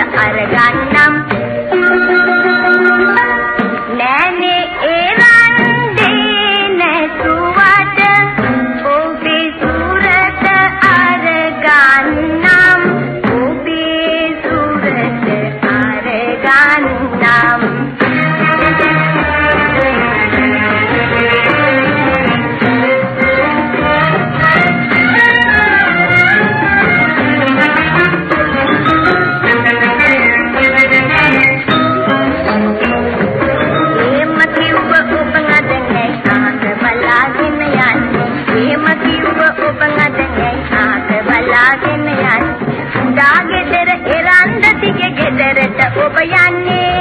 அரகண்ணா ಬಯನೆ